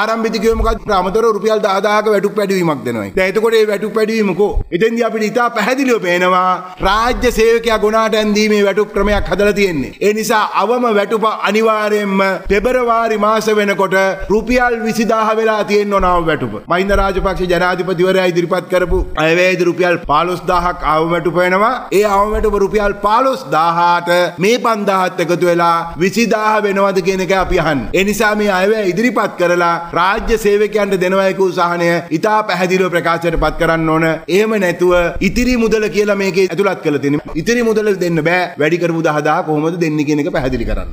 ආරම්භිත කිව්වේ මොකක්ද අමතරව රුපියල් 10000ක වැටුප් වැඩිවීමක් දෙනවා. දැන් එතකොට මේ වැටුප් වැඩිවීම කො? එතෙන්දී අපිට ඉතා පැහැදිලිව පේනවා රාජ්‍ය සේවකයා ගොනාට ඇන්දීමේ වැටුප් ක්‍රමයක් හදලා තියෙන්නේ. ඒ නිසා අවම වැටුප අනිවාර්යයෙන්ම පෙබරවාරි මාස වෙනකොට රුපියල් 20000 වෙලා තියෙන්න ඕන අවම වැටුප. මහින්ද රාජපක්ෂ ජනාධිපතිවරයා ඉදිරිපත් කරපු අයවැයේදී රුපියල් 15000ක් අවම වැටුප වෙනවා. ඒ අවම වැටුප රුපියල් 15000ට මේ 5000ත් එකතු වෙලා 20000 වෙනවද කියන එක අපි අහන්නේ. ඒ නිසා මේ අයවැය ඉදිරිපත් කරලා රාජ්‍ය සේවකයන්ට දෙනවා යකූ සහනය ඉතා පැහැදිලිව ප්‍රකාශයට පත් කරන්න ඕන. එහෙම නැතුව ඉතිරි මුදල කියලා මේකේ ඇතුළත් කරලා තියෙනවා. ඉතිරි මුදල දෙන්න බෑ. වැඩි කරපු 10000 කොහොමද දෙන්නේ කියන එක පැහැදිලි කරන්න.